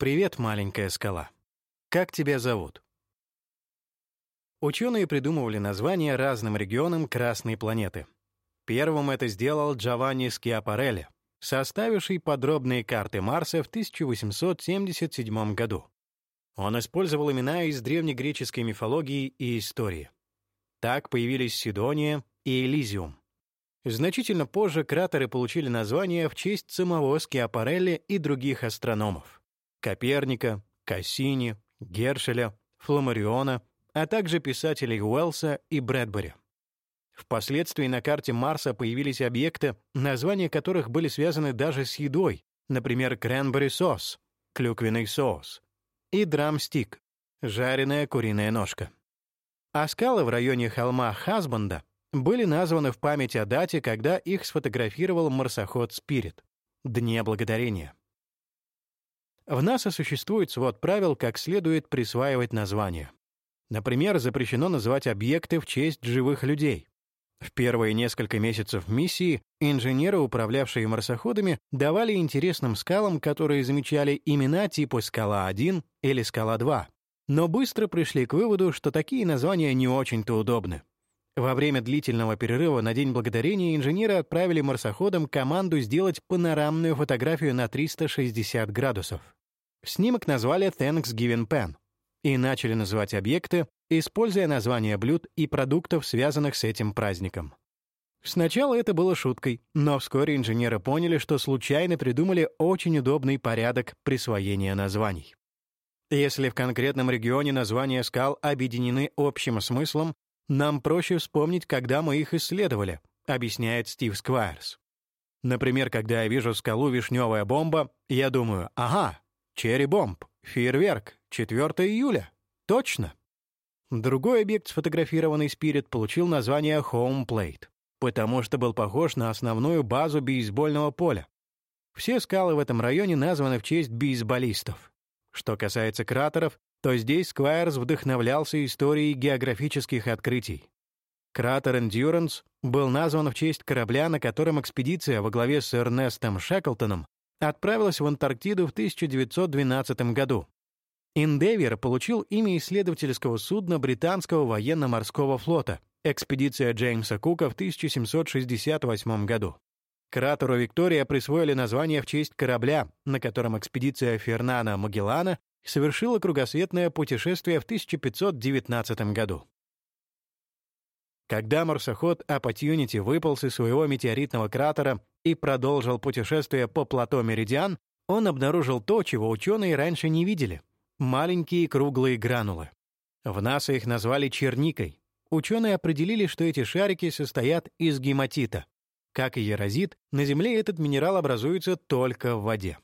Привет, маленькая скала. Как тебя зовут? Ученые придумывали названия разным регионам Красной планеты. Первым это сделал Джованни Скиапарелли, составивший подробные карты Марса в 1877 году. Он использовал имена из древнегреческой мифологии и истории. Так появились Сидония и Элизиум. Значительно позже кратеры получили название в честь самого Скиапарелли и других астрономов — Коперника, Кассини, Гершеля, Фламариона, а также писателей Уэллса и Брэдбери. Впоследствии на карте Марса появились объекты, названия которых были связаны даже с едой, например, кренбери сос, клюквенный соус, и драмстик, жареная куриная ножка. А скалы в районе холма Хасбанда были названы в память о дате, когда их сфотографировал марсоход «Спирит» — Дне Благодарения. В НАСА существует свод правил, как следует присваивать названия. Например, запрещено называть объекты в честь живых людей. В первые несколько месяцев миссии инженеры, управлявшие марсоходами, давали интересным скалам, которые замечали имена типа «Скала-1» или «Скала-2», но быстро пришли к выводу, что такие названия не очень-то удобны. Во время длительного перерыва на День Благодарения инженеры отправили марсоходам команду сделать панорамную фотографию на 360 градусов. Снимок назвали Thanksgiving Pen и начали называть объекты, используя названия блюд и продуктов, связанных с этим праздником. Сначала это было шуткой, но вскоре инженеры поняли, что случайно придумали очень удобный порядок присвоения названий. Если в конкретном регионе названия скал объединены общим смыслом, нам проще вспомнить, когда мы их исследовали, объясняет Стив Сквайрс. Например, когда я вижу скалу «Вишневая бомба», я думаю, ага, черри-бомб, фейерверк, 4 июля. Точно. Другой объект, сфотографированный Спирит, получил название Home Plate, потому что был похож на основную базу бейсбольного поля. Все скалы в этом районе названы в честь бейсболистов. Что касается кратеров, то здесь Сквайрс вдохновлялся историей географических открытий. Кратер Endurance был назван в честь корабля, на котором экспедиция во главе с Эрнестом Шеклтоном отправилась в Антарктиду в 1912 году. Endeavour получил имя исследовательского судна британского военно-морского флота экспедиция Джеймса Кука в 1768 году. Кратеру Виктория присвоили название в честь корабля, на котором экспедиция Фернана Магеллана совершила кругосветное путешествие в 1519 году. Когда марсоход Opportunity выполз из своего метеоритного кратера и продолжил путешествие по плато Меридиан, он обнаружил то, чего ученые раньше не видели — маленькие круглые гранулы. В НАСА их назвали черникой. Ученые определили, что эти шарики состоят из гематита. Как и ерозит, на Земле этот минерал образуется только в воде.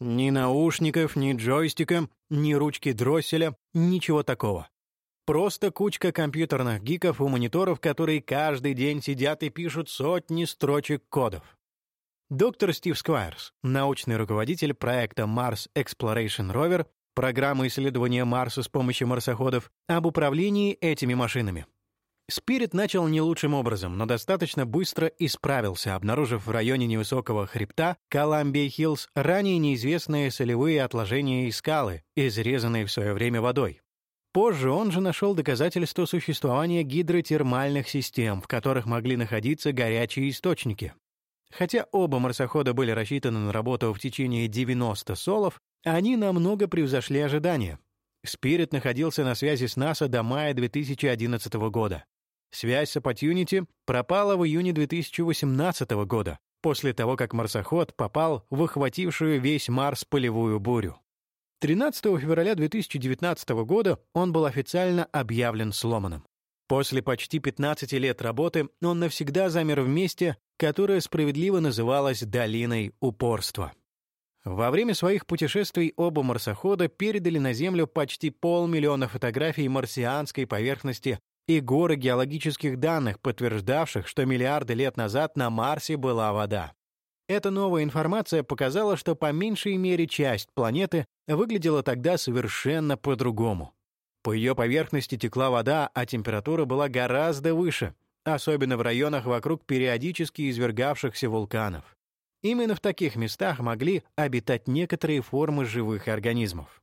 Ни наушников, ни джойстика, ни ручки дросселя, ничего такого. Просто кучка компьютерных гиков у мониторов, которые каждый день сидят и пишут сотни строчек кодов. Доктор Стив Сквайрс, научный руководитель проекта Mars Exploration Rover, программы исследования Марса с помощью марсоходов, об управлении этими машинами. Спирит начал не лучшим образом, но достаточно быстро исправился, обнаружив в районе невысокого хребта Коламбия-Хиллз ранее неизвестные солевые отложения и скалы, изрезанные в свое время водой. Позже он же нашел доказательства существования гидротермальных систем, в которых могли находиться горячие источники. Хотя оба марсохода были рассчитаны на работу в течение 90 солов, они намного превзошли ожидания. Спирит находился на связи с НАСА до мая 2011 года. Связь с Opportunity пропала в июне 2018 года, после того, как марсоход попал в охватившую весь Марс полевую бурю. 13 февраля 2019 года он был официально объявлен сломанным. После почти 15 лет работы он навсегда замер в месте, которое справедливо называлось «долиной упорства». Во время своих путешествий оба марсохода передали на Землю почти полмиллиона фотографий марсианской поверхности и горы геологических данных, подтверждавших, что миллиарды лет назад на Марсе была вода. Эта новая информация показала, что по меньшей мере часть планеты выглядела тогда совершенно по-другому. По ее поверхности текла вода, а температура была гораздо выше, особенно в районах вокруг периодически извергавшихся вулканов. Именно в таких местах могли обитать некоторые формы живых организмов.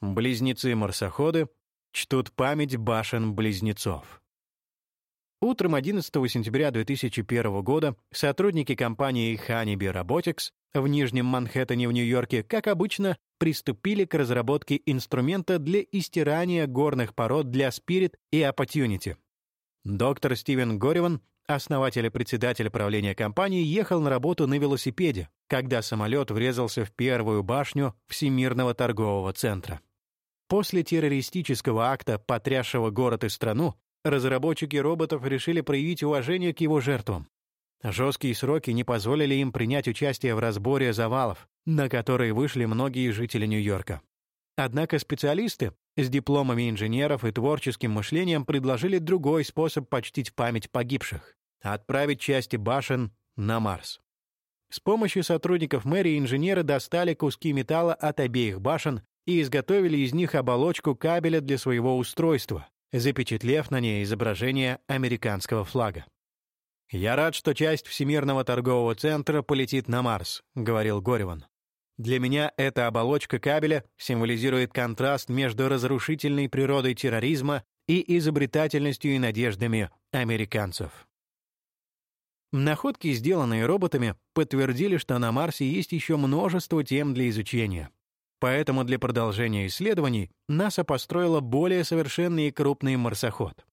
Близнецы-марсоходы чтут память башен-близнецов. Утром 11 сентября 2001 года сотрудники компании Honeybee Robotics в Нижнем Манхэттене в Нью-Йорке, как обычно, приступили к разработке инструмента для истирания горных пород для Spirit и Opportunity. Доктор Стивен Гориван, основатель и председатель правления компании, ехал на работу на велосипеде, когда самолет врезался в первую башню Всемирного торгового центра. После террористического акта, потрясшего город и страну, разработчики роботов решили проявить уважение к его жертвам. Жесткие сроки не позволили им принять участие в разборе завалов, на которые вышли многие жители Нью-Йорка. Однако специалисты с дипломами инженеров и творческим мышлением предложили другой способ почтить память погибших — отправить части башен на Марс. С помощью сотрудников мэрии инженеры достали куски металла от обеих башен и изготовили из них оболочку кабеля для своего устройства, запечатлев на ней изображение американского флага. «Я рад, что часть Всемирного торгового центра полетит на Марс», — говорил Гореван. «Для меня эта оболочка кабеля символизирует контраст между разрушительной природой терроризма и изобретательностью и надеждами американцев». Находки, сделанные роботами, подтвердили, что на Марсе есть еще множество тем для изучения. Поэтому для продолжения исследований НАСА построила более совершенный и крупный марсоход.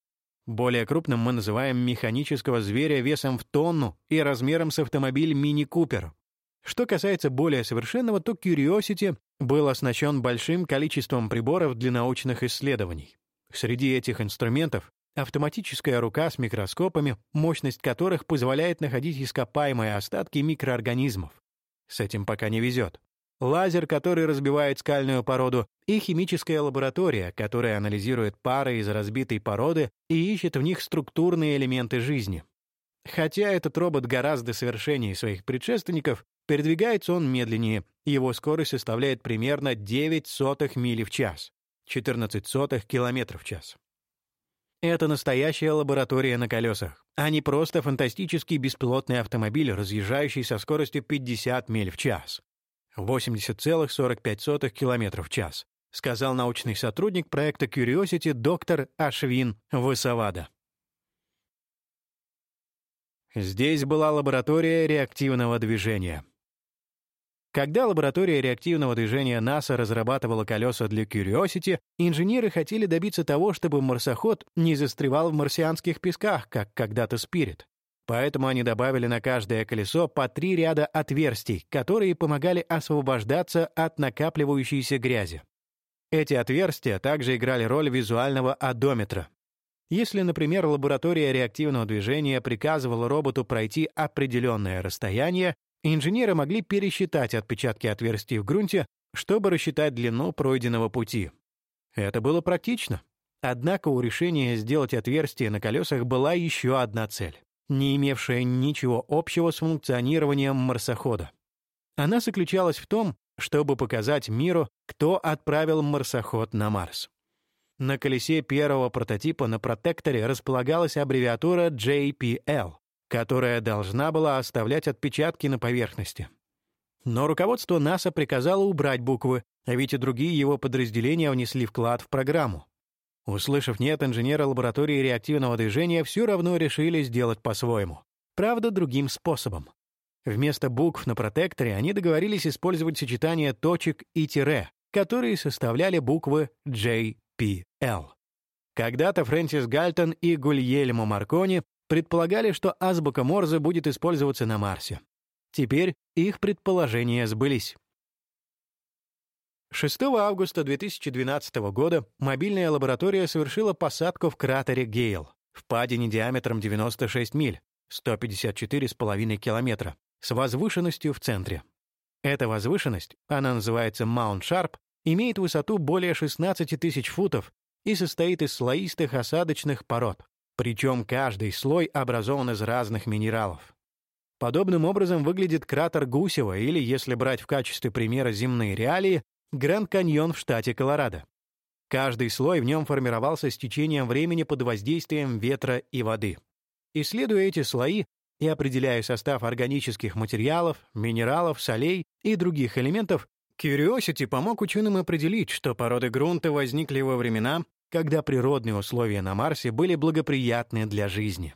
Более крупным мы называем механического зверя весом в тонну и размером с автомобиль Мини Купер. Что касается более совершенного, то Curiosity был оснащен большим количеством приборов для научных исследований. Среди этих инструментов автоматическая рука с микроскопами, мощность которых позволяет находить ископаемые остатки микроорганизмов. С этим пока не везет лазер, который разбивает скальную породу, и химическая лаборатория, которая анализирует пары из разбитой породы и ищет в них структурные элементы жизни. Хотя этот робот гораздо совершеннее своих предшественников, передвигается он медленнее, его скорость составляет примерно 9 сотых мили в час, 14 сотых километров в час. Это настоящая лаборатория на колесах, а не просто фантастический беспилотный автомобиль, разъезжающий со скоростью 50 миль в час. 80,45 км в час, сказал научный сотрудник проекта Curiosity доктор Ашвин Высовада. Здесь была лаборатория реактивного движения. Когда лаборатория реактивного движения НАСА разрабатывала колеса для Curiosity, инженеры хотели добиться того, чтобы марсоход не застревал в марсианских песках, как когда-то Спирит. Поэтому они добавили на каждое колесо по три ряда отверстий, которые помогали освобождаться от накапливающейся грязи. Эти отверстия также играли роль визуального одометра. Если, например, лаборатория реактивного движения приказывала роботу пройти определенное расстояние, инженеры могли пересчитать отпечатки отверстий в грунте, чтобы рассчитать длину пройденного пути. Это было практично. Однако у решения сделать отверстие на колесах была еще одна цель не имевшая ничего общего с функционированием марсохода. Она заключалась в том, чтобы показать миру, кто отправил марсоход на Марс. На колесе первого прототипа на протекторе располагалась аббревиатура JPL, которая должна была оставлять отпечатки на поверхности. Но руководство НАСА приказало убрать буквы, а ведь и другие его подразделения внесли вклад в программу. Услышав «нет», инженеры лаборатории реактивного движения все равно решили сделать по-своему. Правда, другим способом. Вместо букв на протекторе они договорились использовать сочетание точек и тире, которые составляли буквы JPL. Когда-то Фрэнсис Гальтон и Гульельмо Маркони предполагали, что азбука Морзе будет использоваться на Марсе. Теперь их предположения сбылись. 6 августа 2012 года мобильная лаборатория совершила посадку в кратере Гейл, в падине диаметром 96 миль, 154,5 километра, с возвышенностью в центре. Эта возвышенность, она называется Маунт Шарп, имеет высоту более 16 тысяч футов и состоит из слоистых осадочных пород, причем каждый слой образован из разных минералов. Подобным образом выглядит кратер Гусева или, если брать в качестве примера земные реалии, Гранд-каньон в штате Колорадо. Каждый слой в нем формировался с течением времени под воздействием ветра и воды. Исследуя эти слои, и определяя состав органических материалов, минералов, солей и других элементов, Curiosity помог ученым определить, что породы грунта возникли во времена, когда природные условия на Марсе были благоприятны для жизни.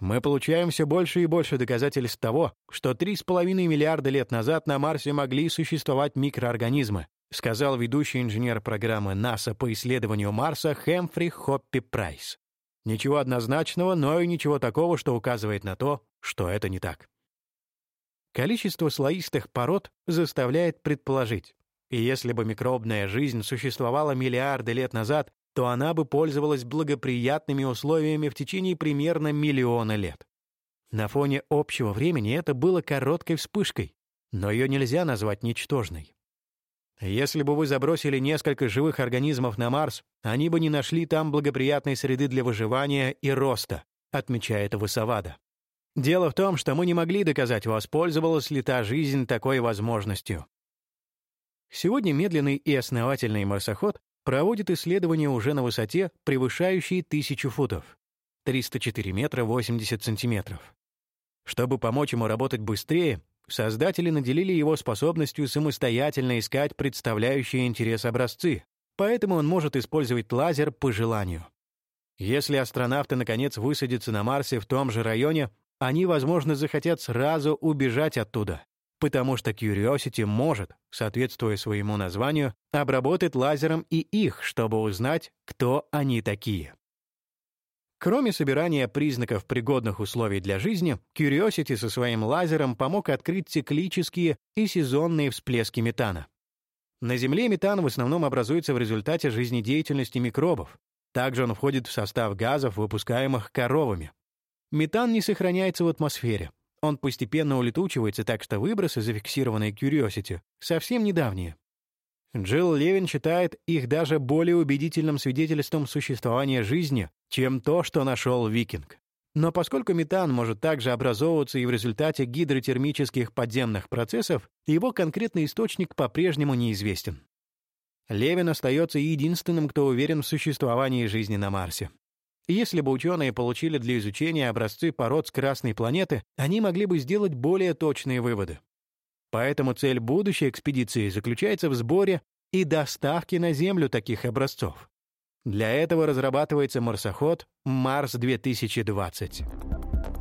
Мы получаем все больше и больше доказательств того, что 3,5 миллиарда лет назад на Марсе могли существовать микроорганизмы, сказал ведущий инженер программы НАСА по исследованию Марса Хэмфри Хоппи Прайс. Ничего однозначного, но и ничего такого, что указывает на то, что это не так. Количество слоистых пород заставляет предположить, и если бы микробная жизнь существовала миллиарды лет назад, то она бы пользовалась благоприятными условиями в течение примерно миллиона лет. На фоне общего времени это было короткой вспышкой, но ее нельзя назвать ничтожной. Если бы вы забросили несколько живых организмов на Марс, они бы не нашли там благоприятной среды для выживания и роста, отмечает Высовада. Дело в том, что мы не могли доказать, воспользовалась ли та жизнь такой возможностью. Сегодня медленный и основательный марсоход проводит исследования уже на высоте, превышающей тысячу футов, 304 метра 80 сантиметров. Чтобы помочь ему работать быстрее, Создатели наделили его способностью самостоятельно искать представляющие интерес образцы, поэтому он может использовать лазер по желанию. Если астронавты наконец высадятся на Марсе в том же районе, они, возможно, захотят сразу убежать оттуда, потому что Curiosity может, соответствуя своему названию, обработать лазером и их, чтобы узнать, кто они такие. Кроме собирания признаков пригодных условий для жизни, Curiosity со своим лазером помог открыть циклические и сезонные всплески метана. На Земле метан в основном образуется в результате жизнедеятельности микробов. Также он входит в состав газов, выпускаемых коровами. Метан не сохраняется в атмосфере. Он постепенно улетучивается, так что выбросы, зафиксированные Curiosity, совсем недавние. Джилл Левин считает их даже более убедительным свидетельством существования жизни, чем то, что нашел Викинг. Но поскольку метан может также образовываться и в результате гидротермических подземных процессов, его конкретный источник по-прежнему неизвестен. Левин остается единственным, кто уверен в существовании жизни на Марсе. Если бы ученые получили для изучения образцы пород с Красной планеты, они могли бы сделать более точные выводы. Поэтому цель будущей экспедиции заключается в сборе и доставке на Землю таких образцов. Для этого разрабатывается марсоход «Марс-2020».